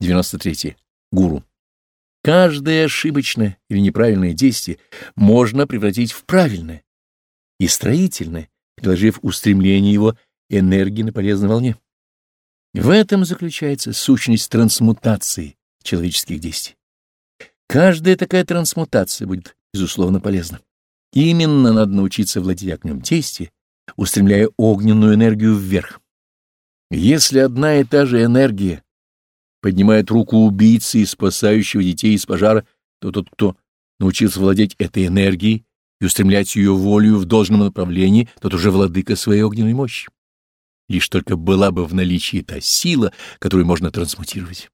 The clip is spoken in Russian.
93. Гуру. Каждое ошибочное или неправильное действие можно превратить в правильное и строительное, предложив устремление его энергии на полезной волне. В этом заключается сущность трансмутации человеческих действий. Каждая такая трансмутация будет, безусловно, полезна. Именно надо научиться владеть огнем действия, устремляя огненную энергию вверх. Если одна и та же энергия поднимает руку убийцы и спасающего детей из пожара, то тот, кто научился владеть этой энергией и устремлять ее волю в должном направлении, тот уже владыка своей огненной мощи. Лишь только была бы в наличии та сила, которую можно трансмутировать.